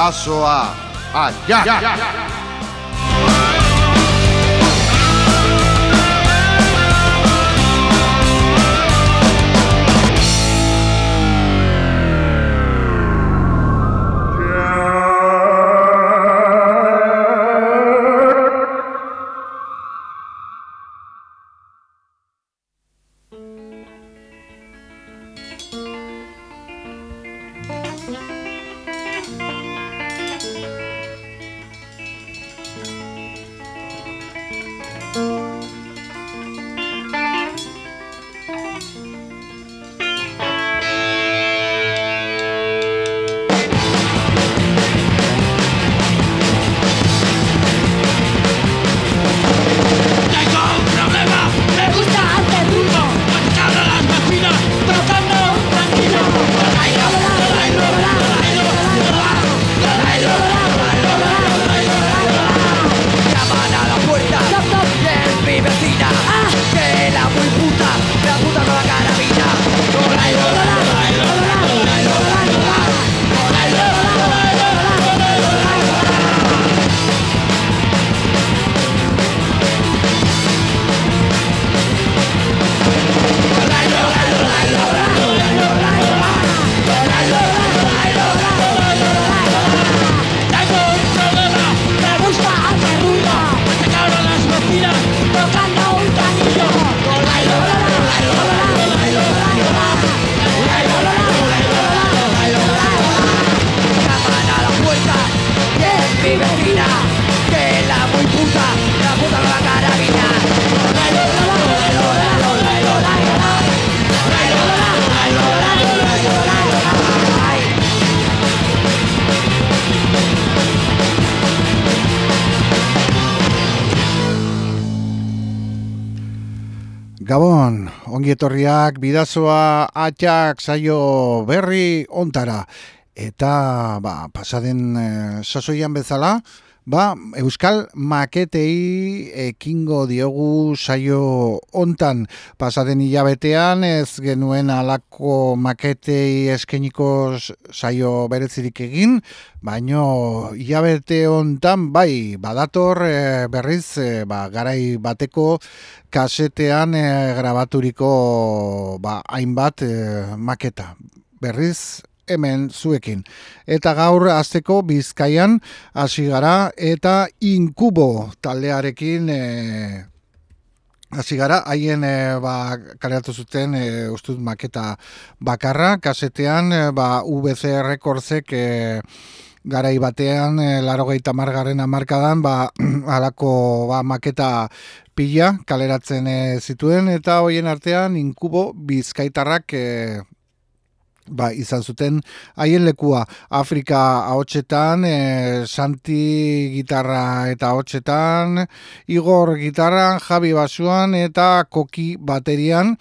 Bidazoa Aia! Gabon, ongi etorriak, bidazoa, atxak, saio berri, ontara. Eta, ba, pasaden e, sasoian bezala, Ba, Euskal Maketei ekingo diogu saio hontan pasaden hilabetean ez genuen alako maketei eskeniko saio berezirik egin, baino hilabete hontan bai badator e, berriz e, ba, garai bateko kasetean e, grabaturiko ba, hainbat maketa. Berriz hemen zuekin. Eta gaur azteko bizkaian hasi gara eta inkubo taldearekin e, hasi gara, haien e, ba, kareatu zuten e, ustut maketa bakarra, kasetean e, ba, VC Recordsek e, garai batean, e, laro gehieta margaren amarkadan, ba, alako ba, maketa pila kaleratzen e, zituen, eta hoien artean inkubo bizkaitarrak e, ba, izan zuten. Haien lekua Afrika ahotsetan, e, Santi gitarra eta ahotsetan, Igor gitarran, Javi basuan eta Koki baterian,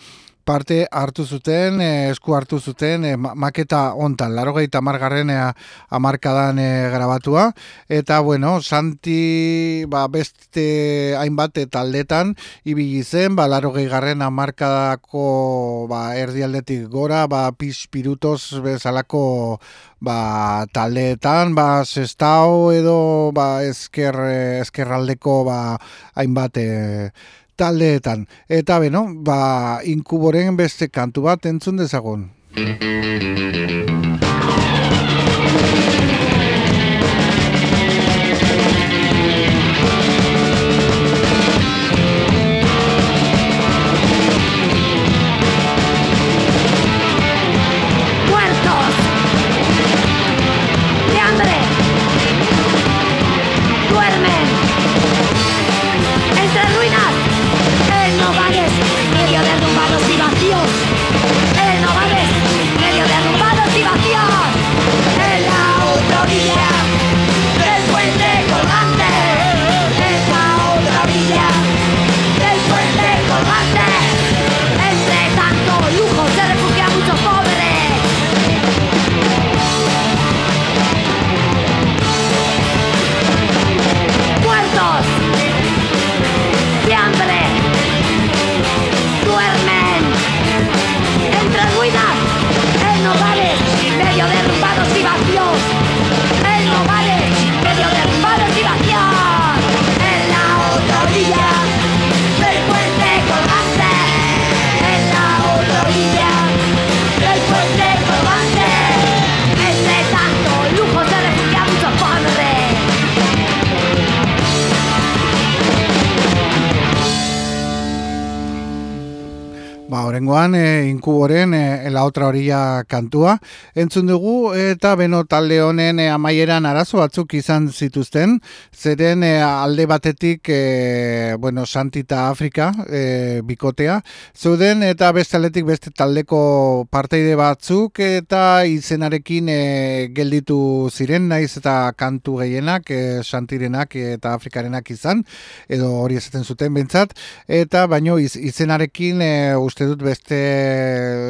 parte hartu zuten, eh, esku hartu zuten e, maketa hontan, larogeita margarren amarkadan e, grabatua. Eta, bueno, Santi ba, beste hainbat taldetan ibili zen, ba, larogei garren amarkadako ba, erdialdetik gora, ba, pispirutos bezalako ba, taldeetan, ba, sestao edo ba, esker, eskerraldeko ba, hainbat taldeetan. Eta beno, ba, inkuboren beste kantu bat entzun dezagun. Orengoan, e, inkuboren, e, la otra orilla kantua, entzun dugu, eta beno talde honen e, amaieran arazo batzuk izan zituzten, zeren e, alde batetik, e, bueno, Santita Afrika, e, bikotea, zuden, eta beste aldetik beste taldeko parteide batzuk, eta izenarekin e, gelditu ziren, naiz eta kantu gehienak, e, Santirenak eta Afrikarenak izan, edo hori esaten zuten bentsat, eta baino iz, izenarekin, e, uste dut beste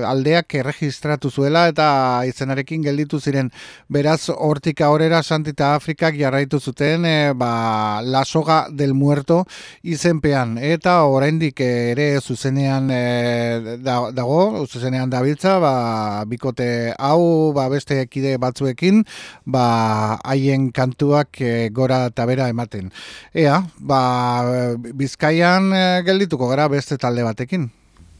aldeak erregistratu zuela eta izenarekin gelditu ziren. Beraz hortik aurrera Santita Afrikak jarraitu zuten e, ba, la soga del muerto izenpean. Eta oraindik ere zuzenean e, dago zuzenean dabiltza ba, bikote hau ba, beste ekide batzuekin ba, haien kantuak e, gora eta bera ematen. Ea ba, bizkaian geldituko gara beste talde batekin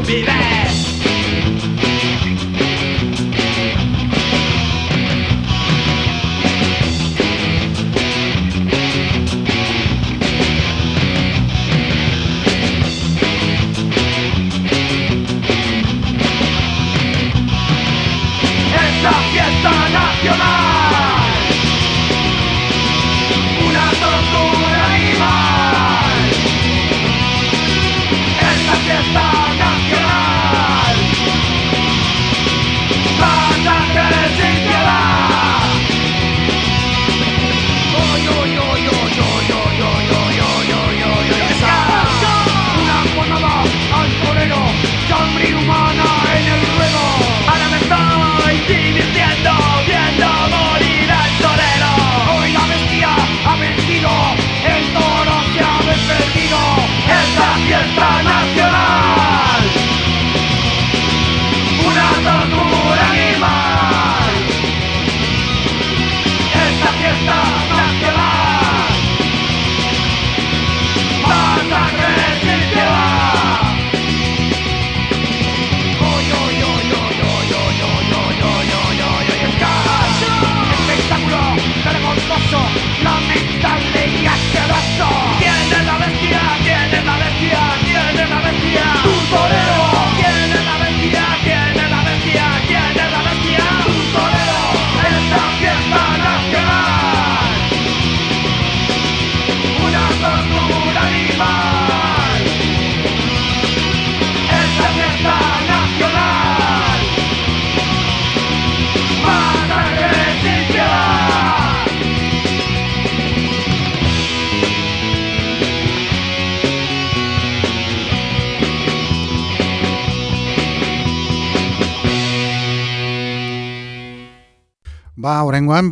be bad.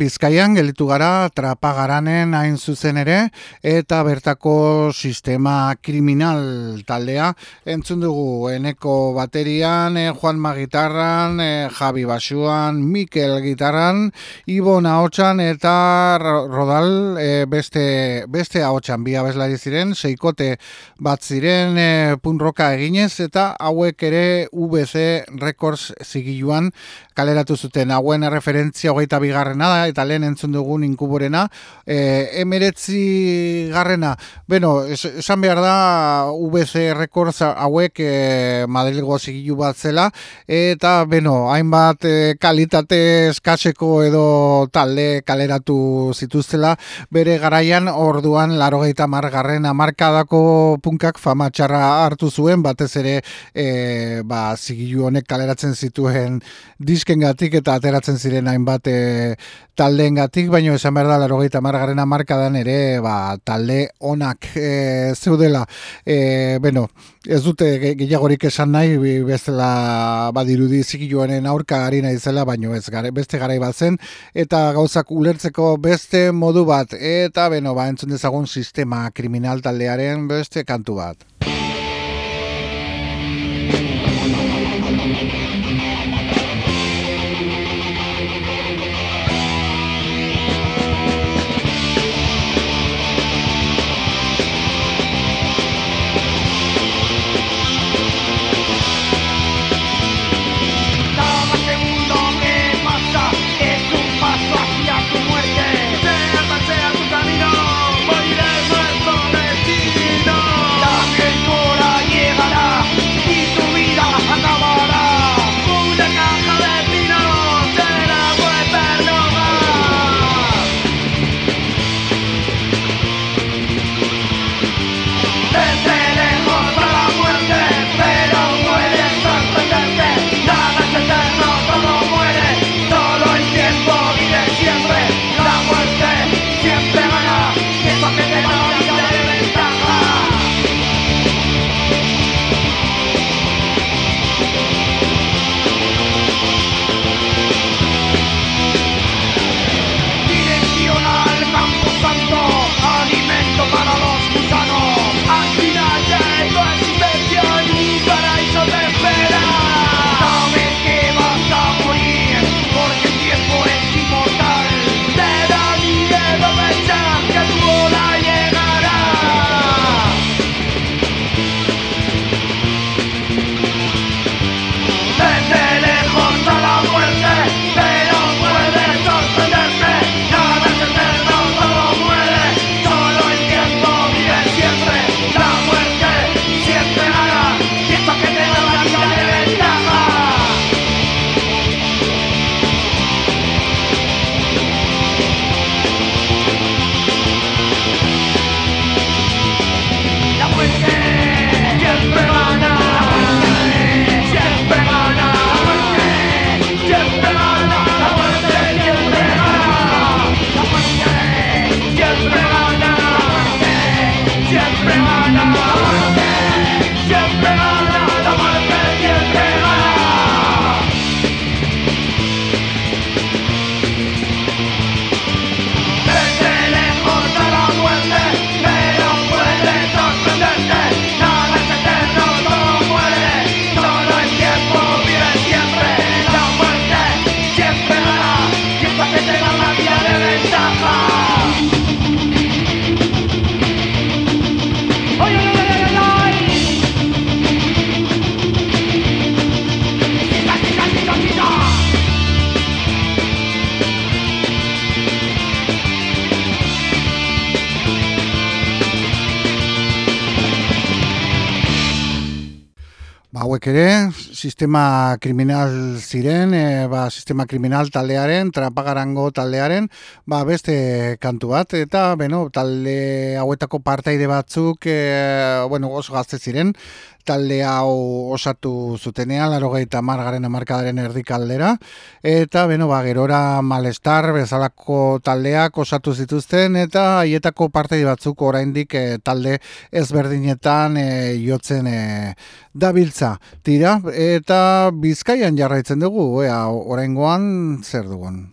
Bizkaian, gelitu gara, trapagaranen hain zuzen ere, eta bertako sistema kriminal taldea. Entzun dugu, eneko baterian, eh, Juan Magitarran, eh, Javi Basuan, Mikel Gitarran, Ibon Ahotsan eta Ro- Rodal eh, beste, beste Ahotsan, bi abeslari ziren, seikote bat ziren eh, punroka eginez, eta hauek ere VC Records zigiluan kaleratu zuten. Hauen referentzia hogeita bigarrena da, eta lehen entzun dugun inkuborena, e, emeretzi garrena, bueno, es- esan behar da VC Records hauek e, Madrilgo zigilu bat zela, eta, bueno, hainbat e, kalitate eskaseko edo talde kaleratu zituztela, bere garaian orduan larogeita margarren amarkadako punkak fama txarra hartu zuen, batez ere e, ba, zigilu honek kaleratzen zituen diskengatik eta ateratzen ziren hainbat e, taldeengatik, baino esan behar da larogeita margarren amarkadan ere ba, talde onak e, zeudela. E, bueno, ez dute ge- gehiagorik esan nahi, bestela badirudi zigiluaren aurka ari naizela, baino ez gare, beste garai bat zen, eta gauzak ulertzeko beste modu bat, eta beno, ba, entzun dezagun sistema kriminal taldearen beste kantu bat. bang, bang. Ere, sistema kriminal ziren, e, ba, sistema kriminal taldearen, trapagarango taldearen, ba, beste kantu bat, eta, beno, talde hauetako partaide batzuk, e, bueno, oso gazte ziren, talde hau osatu zutenean, laro gaita margaren amarkadaren erdikaldera, eta, beno, ba, gerora malestar, bezalako taldeak osatu zituzten, eta haietako parte batzuk oraindik e, talde ezberdinetan e, jotzen e, dabiltza. Tira, eta bizkaian jarraitzen dugu, ea, oraingoan zer dugun.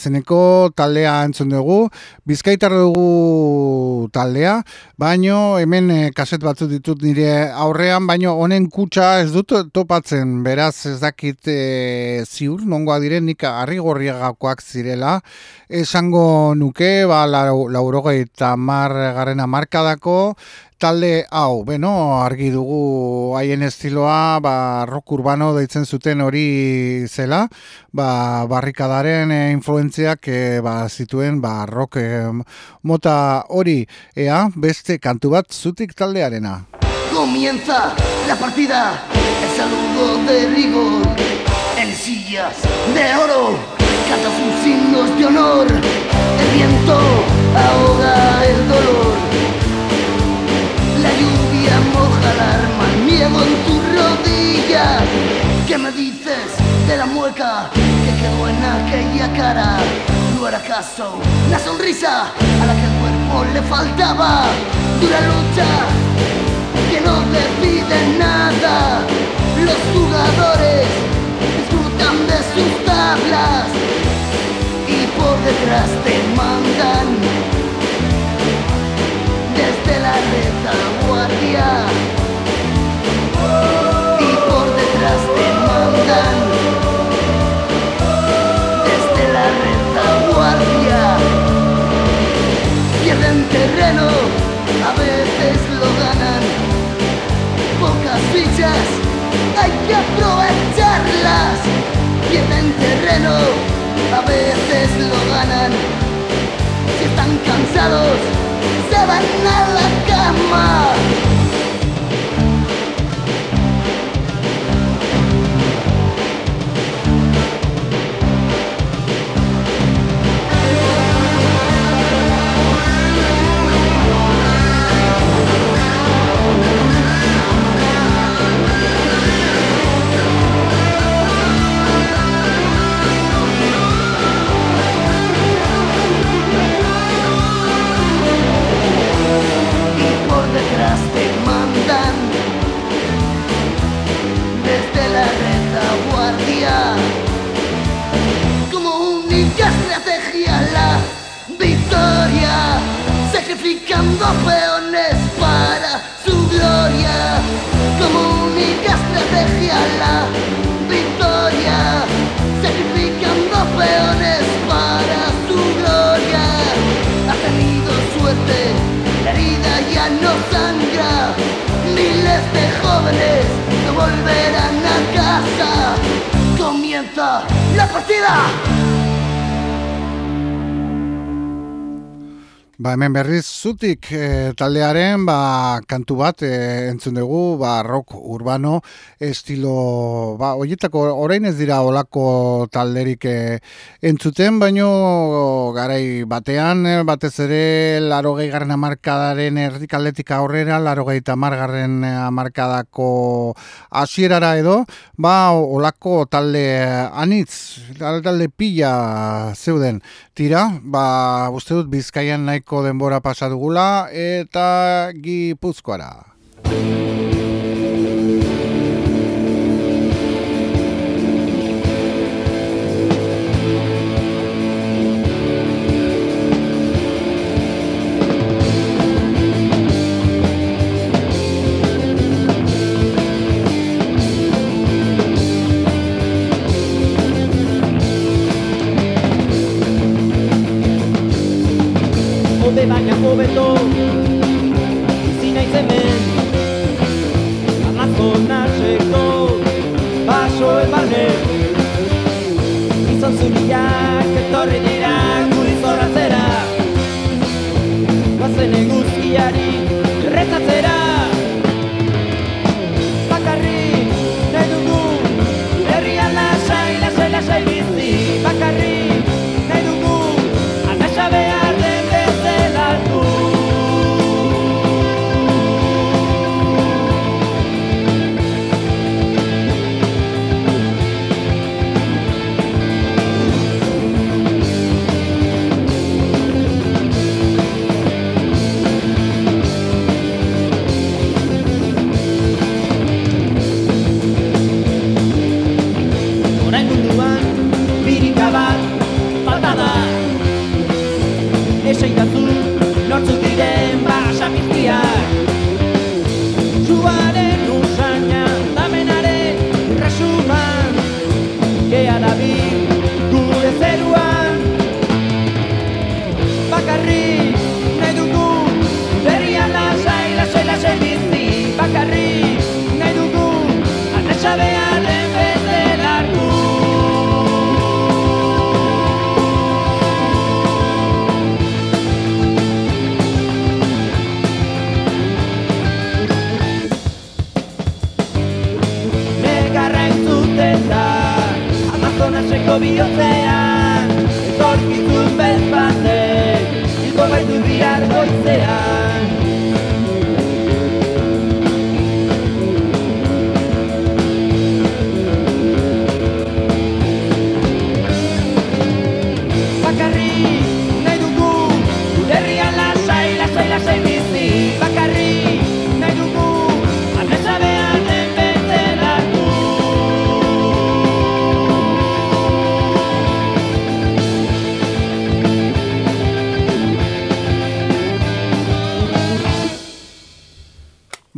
Izeneko taldea entzun dugu, bizkaitar dugu taldea, baino hemen eh, kaset batzu ditut nire aurrean, baino honen kutsa ez dut topatzen, beraz ez dakit eh, ziur, nongoa diren nik arrigorriagakoak zirela, esango nuke, ba, lau- laurogei eta mar garrena markadako, talde hau, beno, argi dugu haien estiloa, ba, rock urbano deitzen zuten hori zela, ba, barrikadaren eh, influentziak eh, ba, zituen ba, rock eh, mota hori, ea, beste kantu bat zutik taldearena. Comienza la partida, el saludo de rigor, en sillas de oro, canta sus signos de honor, el viento ahoga el dolor, me dices de la mueca que quedó en aquella cara? ¿No era acaso la sonrisa a la que el cuerpo le faltaba? Dura lucha que no te piden nada. Los jugadores disfrutan de sus tablas y por detrás te mandan desde la retaguardia y por detrás te desde la retaguardia pierden terreno, a veces lo ganan. Pocas fichas, hay que aprovecharlas. Pierden terreno, a veces lo ganan. Si están cansados, se van a la cama. Sacrificando peones para su gloria. Como única estrategia la victoria sacrificando peones para su gloria. Ha tenido suerte, la herida ya no sangra, miles de jóvenes no volverán a casa, comienza la partida. Ba, hemen berriz zutik eh, taldearen ba, kantu bat eh, entzun dugu, ba, rock urbano estilo, ba, oietako orain ez dira olako talderik eh, entzuten, baino garai batean, eh, batez ere laro garren amarkadaren erdikaldetik aurrera, laro margarren amarkadako hasierara edo, ba, olako talde anitz, talde pila zeuden. Tira, ba, uste dut bizkaian nahiko denbora pasa dugula eta gipuzkoara. joven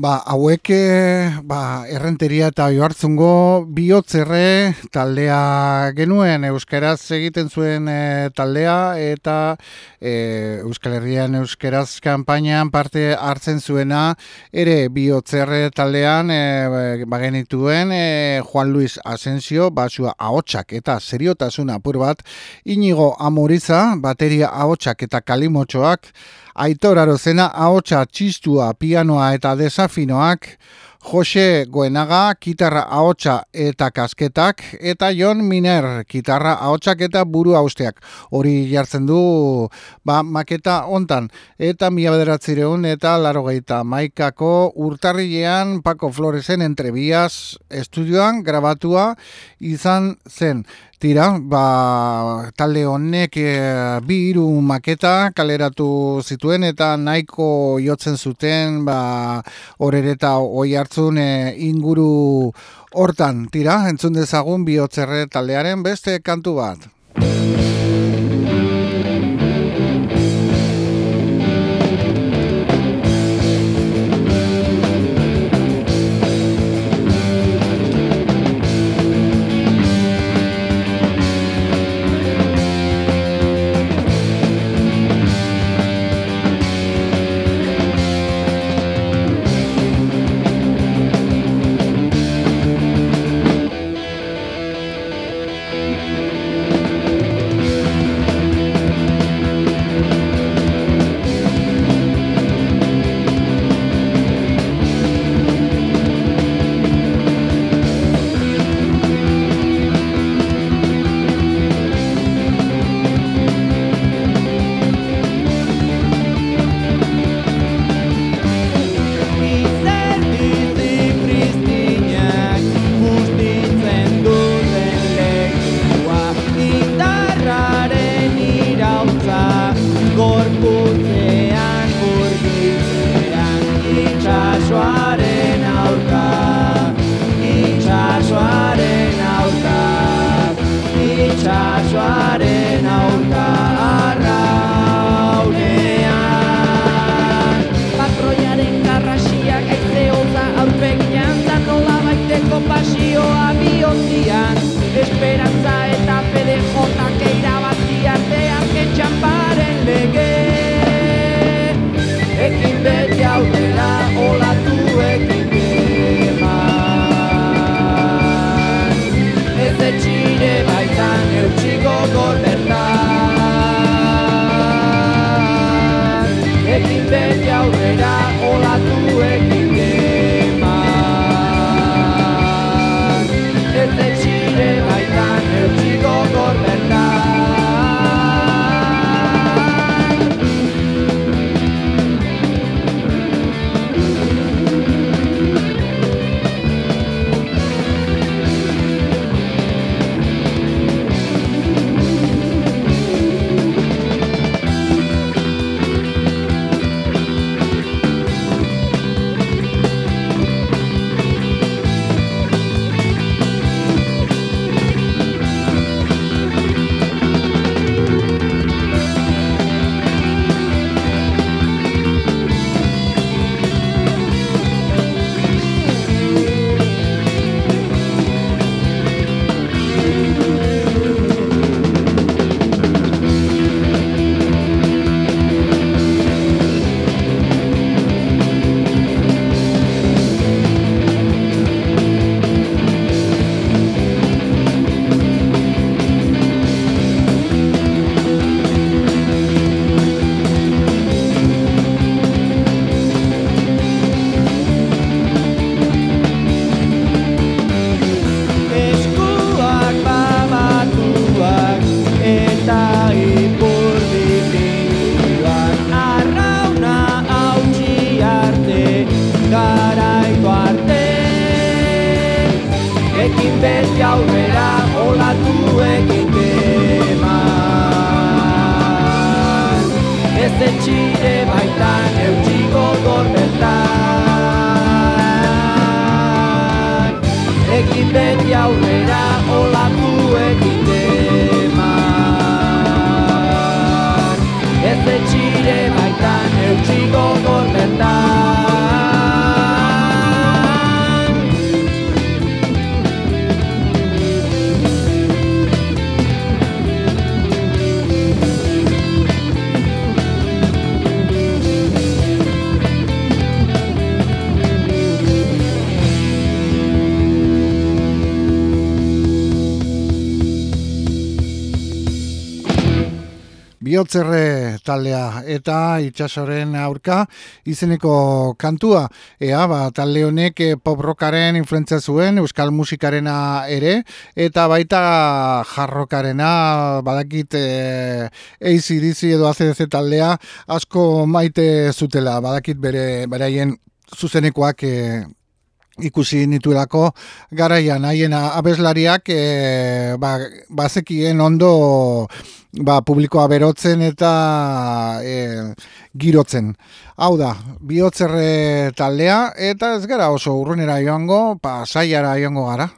Ba, hauek eh, ba, errenteria eta oihartzungo bihotzerre taldea genuen. Euskaraz egiten zuen eh, taldea eta eh, Euskal Herrian euskaraz kanpainan parte hartzen zuena ere bihotzerre taldean eh, bagenituen eh, Juan Luis Asensio basua ahotsak eta seriotasun apur bat inigo amoriza bateria ahotsak eta kalimotxoak Aitor Arozena ahotsa txistua, pianoa eta desafinoak, Jose Goenaga gitarra ahotsa eta kasketak eta Jon Miner gitarra ahotsak eta buru austeak. Hori jartzen du ba, maketa hontan eta mila bederatzireun eta larogeita maikako urtarrilean Paco Floresen entrebiaz estudioan grabatua izan zen. Tira, ba, talde honek e, bi hiru maketa kaleratu zituen eta nahiko jotzen zuten ba, horereta oi hartzun e, inguru hortan. Tira, entzun dezagun bihotzerre taldearen beste kantu bat. Taldea. Eta itxasoren aurka izeneko kantua. Ea, ba, talde honek eh, pop rockaren influentzia zuen, euskal musikarena ere, eta baita jarrokarena, badakit e, eh, ACDC edo ACDC taldea, asko maite zutela, badakit bere beraien zuzenekoak e, ikusi nituelako garaian haien abeslariak e, ba, bazekien ondo ba, publikoa berotzen eta e, girotzen. Hau da, bihotzerre taldea eta ez gara oso urrunera joango, pasaiara joango gara.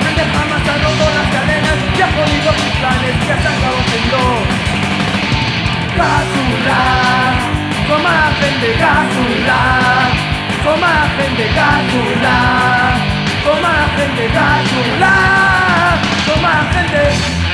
Solamente jamás ha roto las cadenas y ha jodido sus planes que se han conocido. Basura, toma gente basura, toma gente basura, toma gente basura, toma gente.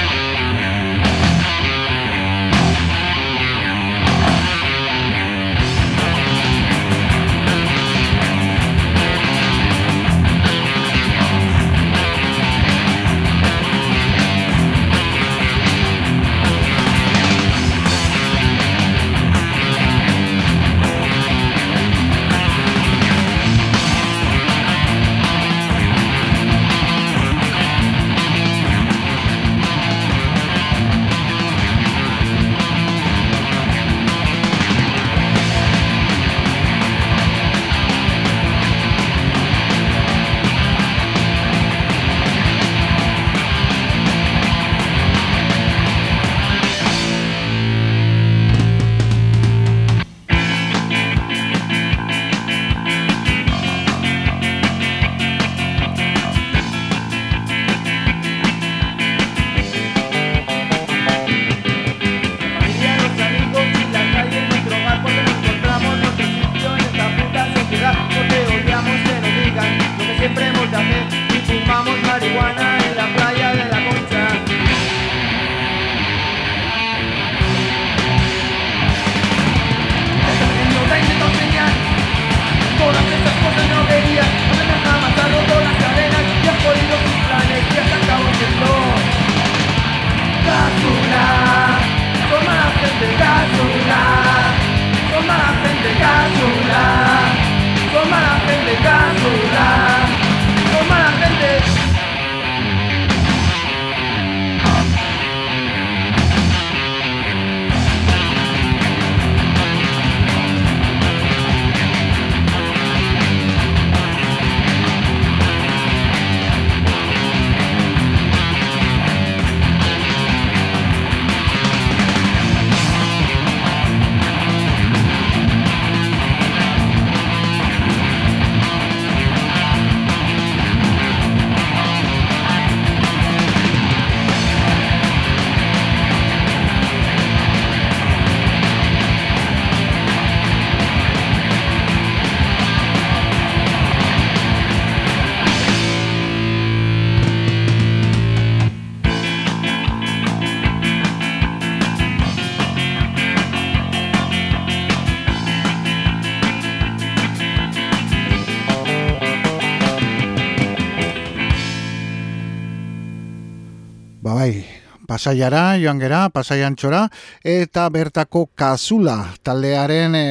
Pasaiara, joan gera, pasaian txora, eta bertako kasula, taldearen e,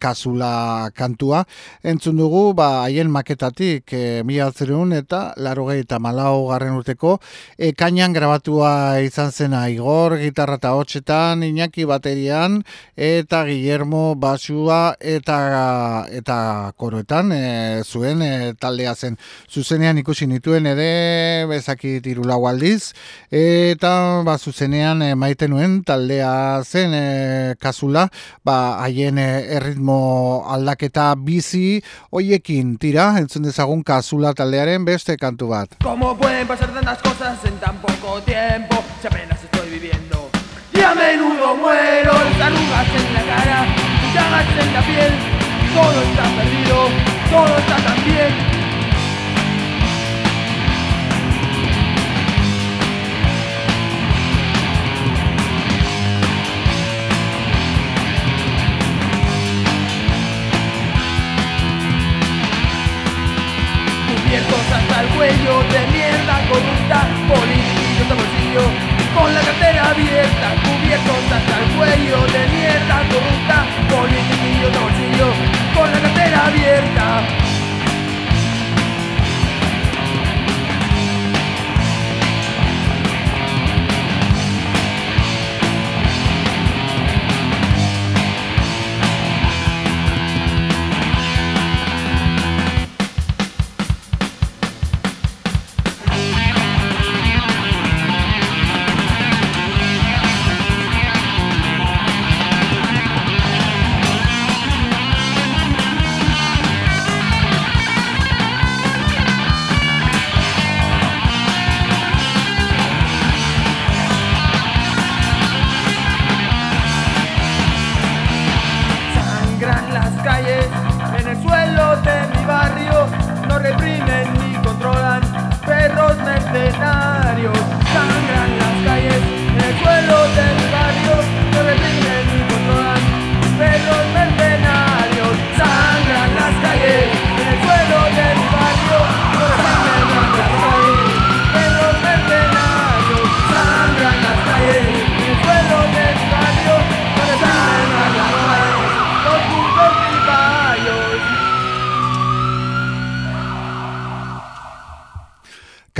kasula kantua, entzun dugu, ba, haien maketatik, e, mila eta laro eta malau garren urteko, ekainan grabatua izan zena Igor, gitarra eta hotxetan, Iñaki baterian, eta Guillermo basua, eta eta koroetan, e, zuen e, taldea zen, zuzenean ikusi nituen ere, bezakit irulau aldiz, eta ba, zuzenean e, maite nuen taldea zen e, kasula, ba, haien e, erritmo aldaketa bizi hoiekin tira, entzun dezagun kasula taldearen beste kantu bat. ¿Cómo pueden pasar tantas cosas en tan poco tiempo? Si apenas estoy viviendo. Y a menudo muero, arrugas en la cara, llagas en la piel. Todo está perdido, todo está tan bien. Cuello de mierda corrupta, políticos de bolsillo, con la cartera abierta, cubiertos hasta el cuello de mierda corrupta, políticos de bolsillo, con la cartera abierta.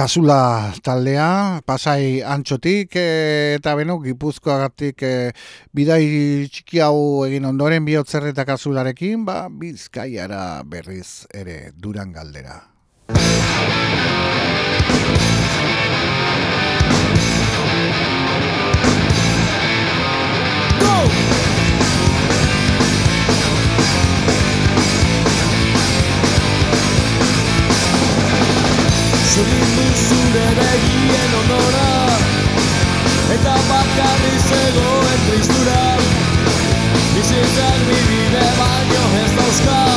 Kasula taldea, pasai antxotik eh, eta beno, gipuzkoagatik e, bidai txiki hau egin ondoren bihotzer eta kasularekin, ba, bizkaiara berriz ere duran galdera. Zurindu zure begien ondora Eta bakarri zegoen tristura. Bizitzak bibide baino ez dauzka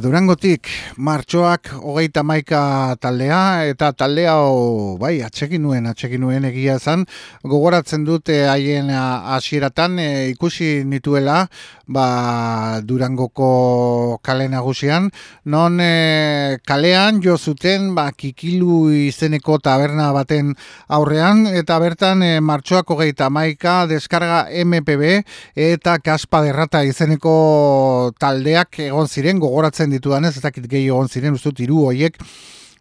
Durangotik, martxoak hogeita maika taldea, eta taldea, o, bai, atxekin nuen, atxekin nuen egia zan, gogoratzen dute haien hasieratan e, ikusi nituela, ba, Durangoko kale nagusian, non e, kalean jo zuten, ba, kikilu izeneko taberna baten aurrean, eta bertan e, martxoak hogeita maika, deskarga MPB, eta kaspa derrata izeneko taldeak egon ziren, gogoratzen gogoratzen ditudan ez, dakit gehi egon ziren, ustut, iru hoiek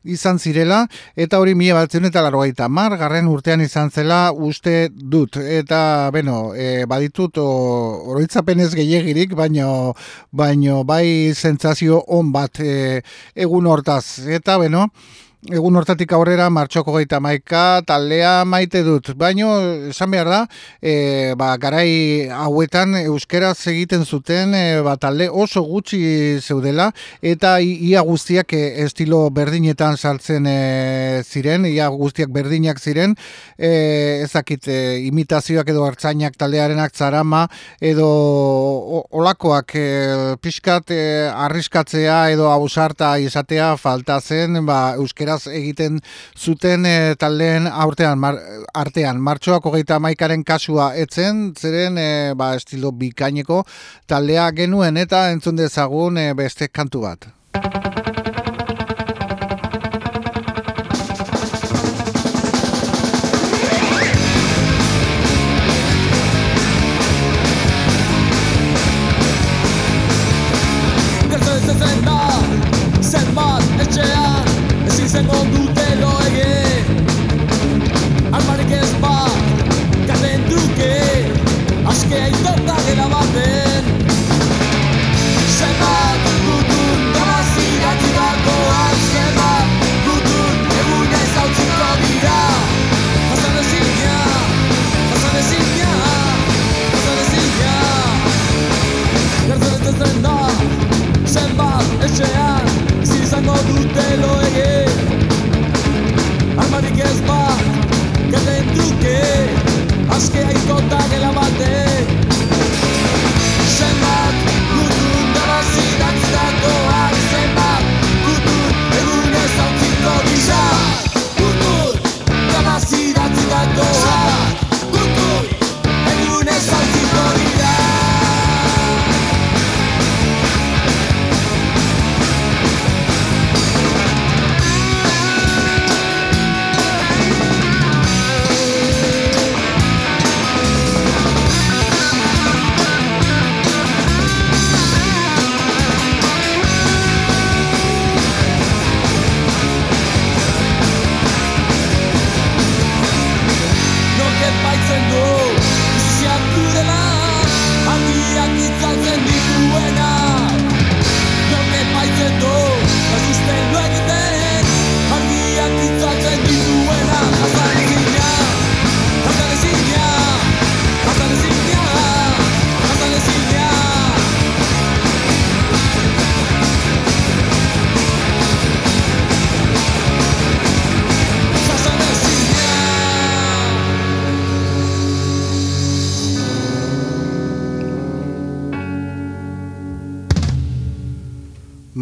izan zirela, eta hori mila batzen eta largoaita mar, garren urtean izan zela uste dut. Eta, beno, e, baditut oroitzapenez gehiagirik, baino, baino bai sentsazio on bat e, egun hortaz. Eta, beno, egun hortatik aurrera martxoko gaita maika taldea maite dut. Baino, esan behar da, e, ba, garai hauetan euskeraz egiten zuten e, ba, talde oso gutxi zeudela eta ia guztiak e, estilo berdinetan saltzen e, ziren, ia guztiak berdinak ziren, e, ezakit e, imitazioak edo hartzainak taldearenak zarama edo olakoak e, pixkat e, arriskatzea edo ausarta izatea falta zen ba, euskera egiten zuten e, taldeen aurtean mar, artean martxoak hogeita maikaren kasua etzen zeren e, ba, estilo bikaineko taldea genuen eta entzun dezagun e, beste kantu bat.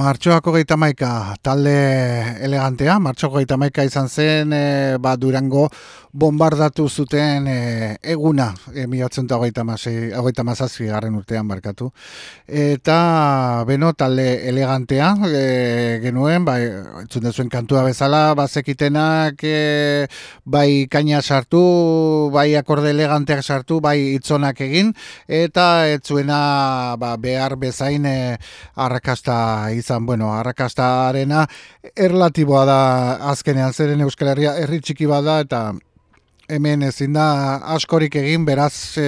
Martxoako geita maika, talde elegantea, martxoako geita maika izan zen, e, ba, Durango bombardatu zuten e, eguna, e, milatzen hogeita mazazpi garren urtean barkatu. Eta, beno, talde elegantea e, genuen, ba, entzun dezuen kantua bezala, bazekitenak, e, bai kaina sartu, bai akorde eleganteak sartu, bai itzonak egin, eta etzuena ba, behar bezain e, arrakasta izan, bueno, arrakastarena erlatiboa da azkenean zeren Euskal Herria herri txiki bada eta hemen ezin da askorik egin beraz e,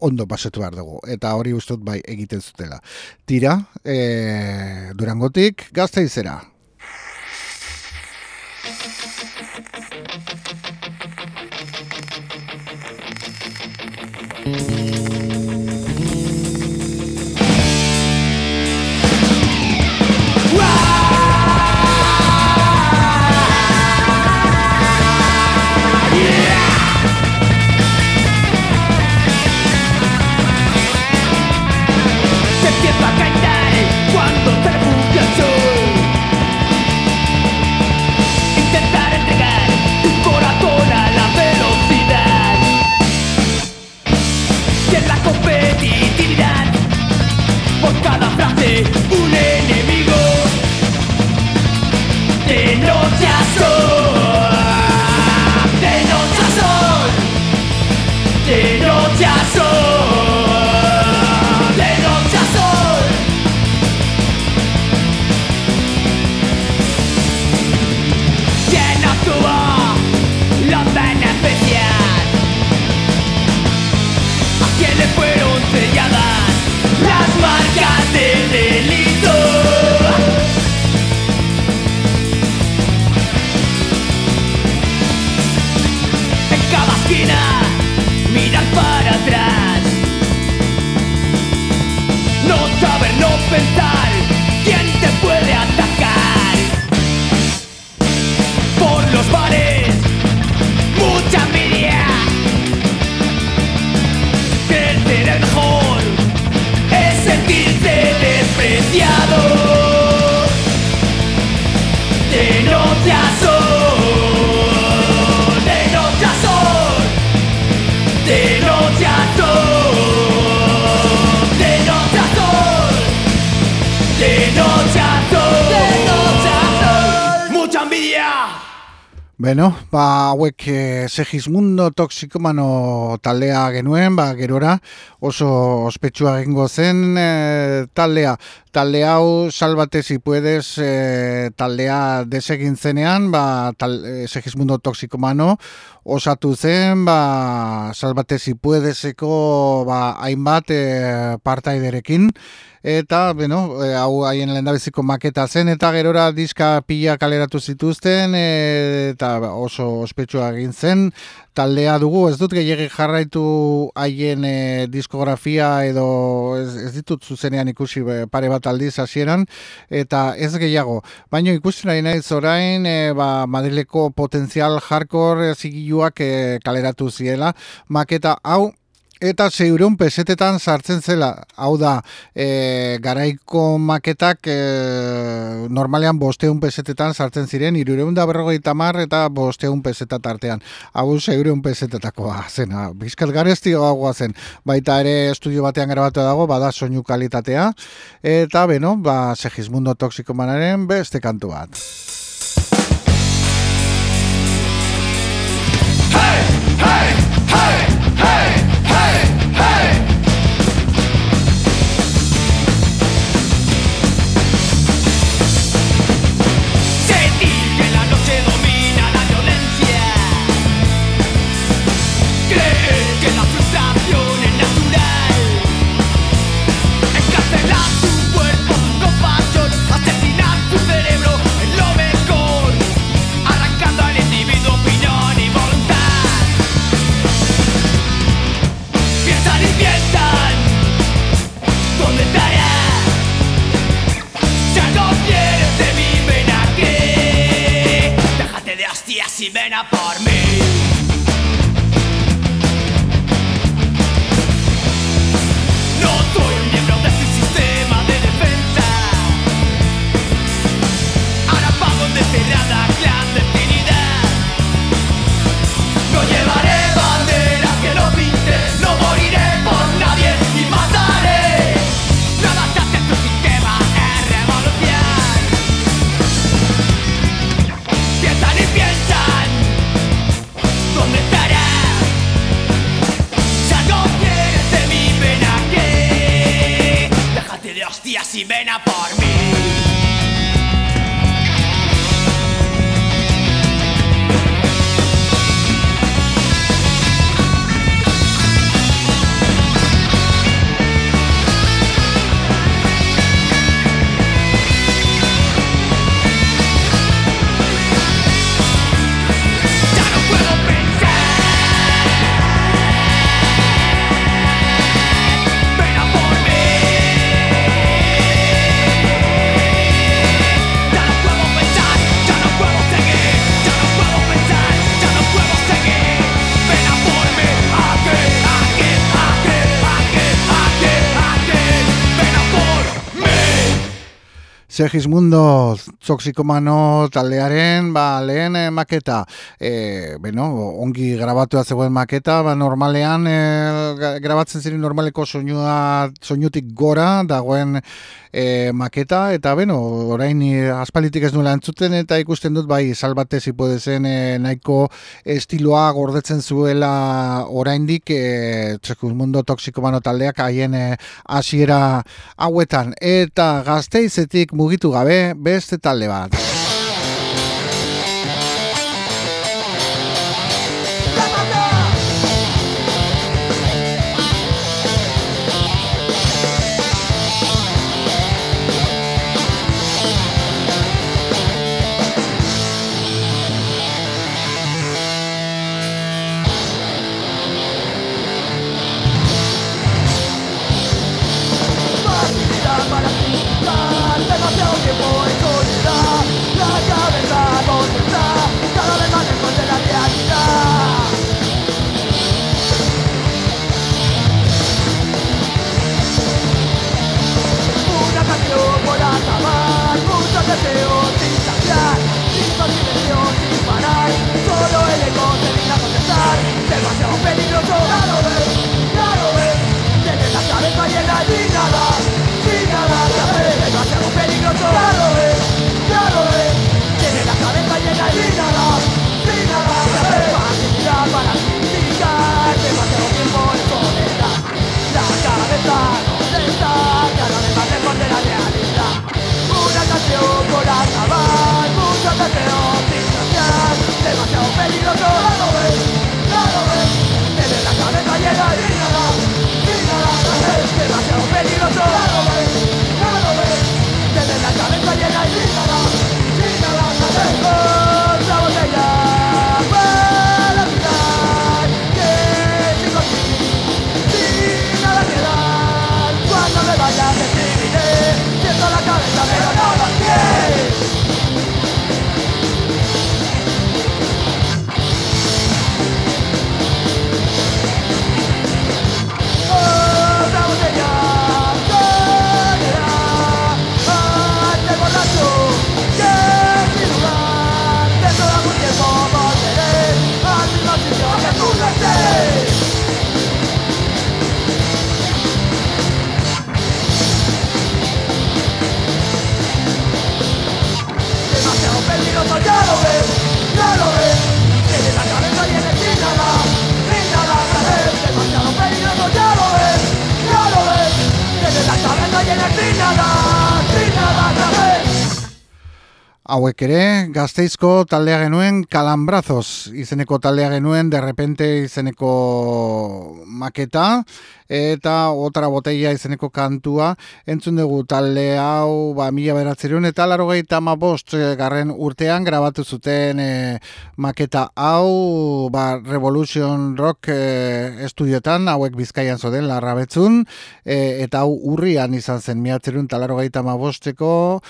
ondo pasatu behar dugu eta hori ustut bai egiten zutela. Tira, e, Durangotik gazteizera. Se empieza hauek e, Segismundo Toxikomano taldea genuen, ba, gerora oso ospetsua egingo zen e, taldea. Talde hau, salbate si puedes, e, taldea desegin zenean, ba, tal, e, Segismundo Toxikomano osatu zen, ba, salbate si puedeseko ba, hainbat e, partaiderekin, eta beno, e, hau haien lehendabiziko maketa zen eta gerora diska pila kaleratu zituzten e, eta oso ospetsua egin zen. Taldea dugu, ez dut gehiagik jarraitu haien e, diskografia edo ez, ez ditut zuzenean ikusi pare bat aldiz hasieran eta ez gehiago, baina ikusi nahi nahi zorain e, ba, Madrileko potenzial hardcore zigiluak e, kaleratu ziela. Maketa hau Eta zeureun pesetetan sartzen zela, hau da, e, garaiko maketak e, normalean bosteun pesetetan sartzen ziren, irureun da berrogeita mar eta bosteun pesetat artean. Hau zeureun pesetetakoa zena, bizkat garezti zen, baita ere estudio batean grabatu dago, bada soinu kalitatea, eta beno, ba, Segismundo Toxiko manaren beste kantu bat. Segismundo Toxikomano taldearen ba, lehen eh, maketa. E, beno, ongi grabatu zegoen maketa ba, normalean e, grabatzen ziren normaleko soinua, soinutik gora dagoen e, maketa. Eta beno, orain aspalitik ez nuela entzuten eta ikusten dut bai salbate zipuede zen e, nahiko estiloa gordetzen zuela oraindik e, Segismundo Toxikomano taldeak haien hasiera hauetan. Eta gazteizetik mugitu gabe beste bat. llenar Hauek ere, gazteizko taldea genuen kalambrazos izeneko taldea genuen, derrepente izeneko maketa, eta otra botella izeneko kantua, entzun dugu talde hau, ba, mila beratzerun, eta laro bost eh, garren urtean, grabatu zuten e, maketa hau, ba, Revolution Rock e, estudiotan, hauek bizkaian zoden, larra betzun, eta hau urrian izan zen, miatzerun, talaro ma bosteko,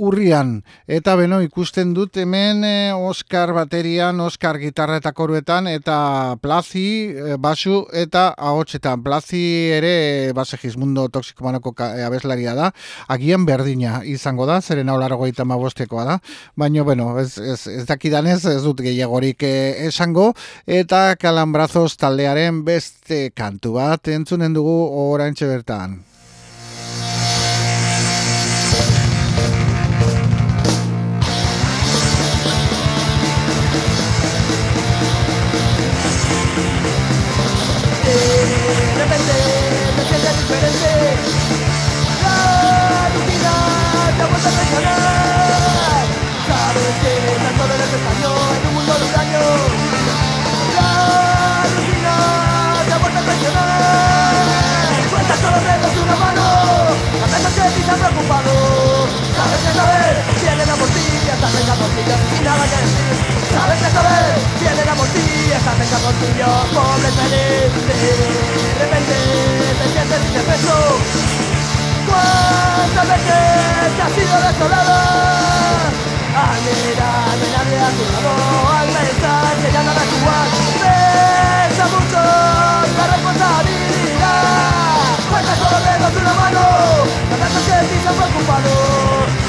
urrian. Eta beno, ikusten dut hemen eh, Oscar baterian, Oscar gitarra eta koruetan, eta plazi, eh, basu eta ahotsetan. Plazi ere, base gizmundo toksiko manoko eh, abeslaria da. Agian berdina izango da, zeren hau largo eta mabostekoa da. Baina, bueno, ez, ez, ez dakidanez, ez dut gehiagorik esango. Eta kalambrazos taldearen beste kantu bat, entzunen dugu orain bertan. En calzoncillo pobre feliz De repente te sientes indefenso ¿Cuántas veces te has sido desolado? Al mirar nadie a tu lado. Al pensar que ya nada igual. Pesa mucho la responsabilidad. Cuenta solo dedos de una mano. Que si se preocupado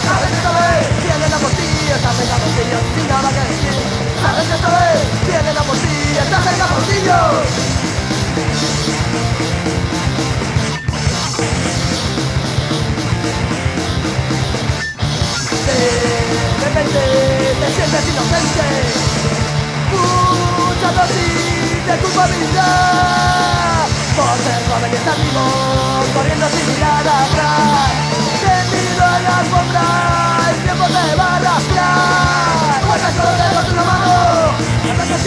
Sabes que esta vez viene la portilla Estás en la portilla sin nada que decir. Sabes que esta vez en la portilla De repente te sientes inocente. Mucha dosis de culpabilidad. Por ser joven y estar vivo Corriendo sin mirar atrás. Alfombra El tiempo va a arrastrar. Mano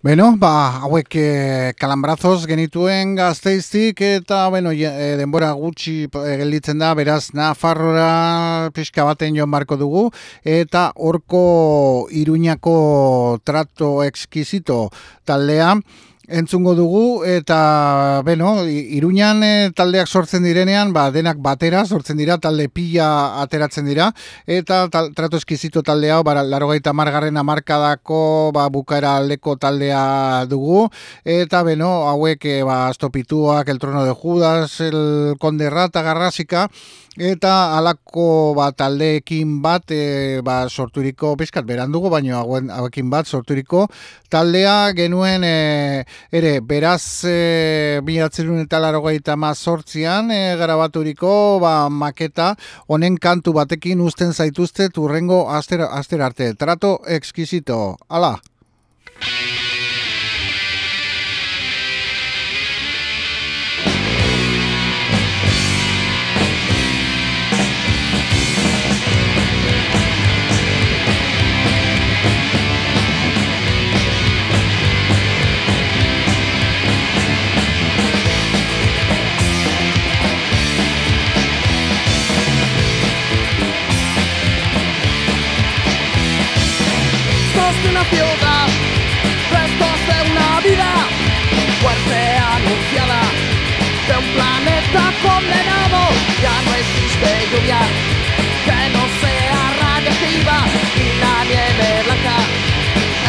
Beno, ba, hauek e, kalambrazos genituen gazteiztik eta, bueno, e, denbora gutxi e, gelditzen da, beraz, Nafarrora pixka baten joan barko dugu, eta horko iruñako trato exquisito taldea, entzungo dugu eta beno, Iruñan e, taldeak sortzen direnean, ba, denak batera sortzen dira, talde pila ateratzen dira eta tal, trato eskizito talde hau, ba, larogeita margarren amarkadako ba, bukaera aldeko taldea dugu eta beno, hauek e, ba, astopituak, el trono de Judas, el conde rata, garrasika eta alako ba, taldeekin bat e, ba, sorturiko, bizkat berandugu, baina hauekin bat sorturiko taldea genuen e, ere, beraz e, bilatzerun eta laro gaita mazortzian e, garabaturiko ba, maketa honen kantu batekin usten zaituzte turrengo aster, aster arte. Trato exquisito. Ala! una ciudad, restos de una vida, muerte anunciada, de un planeta condenado. Ya no existe lluvia que no sea radiactiva y la nieve blanca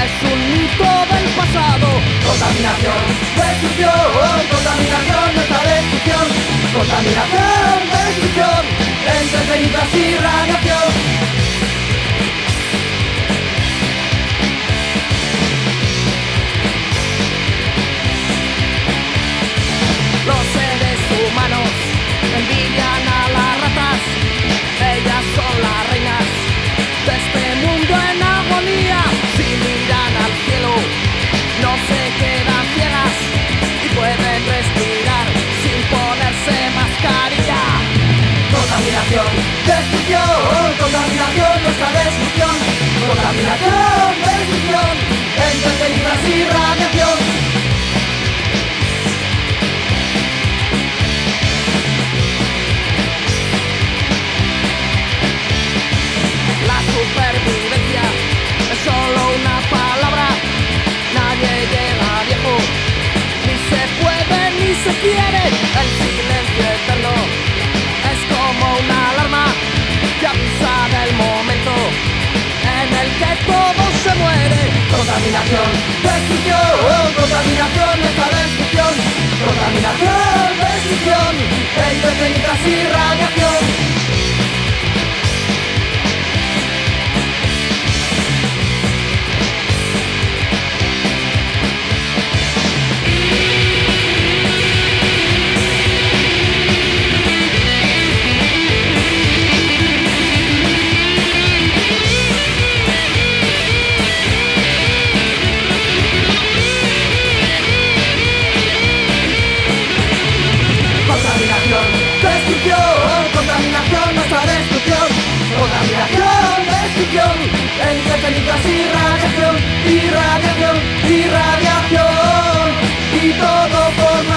es un mito del pasado. Contaminación, destrucción, contaminación, nuestra destrucción, contaminación, destrucción, entre y radiación. esta destrucción, contaminación, destrucción, entretenidas y radiación. La supervivencia es solo una palabra, nadie llega viejo, ni se puede ni se quiere, el silencio eterno es como una alarma que avisa del mundo. momento en el que todo se muere. Contaminación, destrucción, contaminación, esta destrucción. Contaminación, destrucción, entre técnicas y radiación. destrucción, contaminación, nuestra destrucción, contaminación, destrucción, entre cenizas y radiación, y radiación, y radiación, y todo por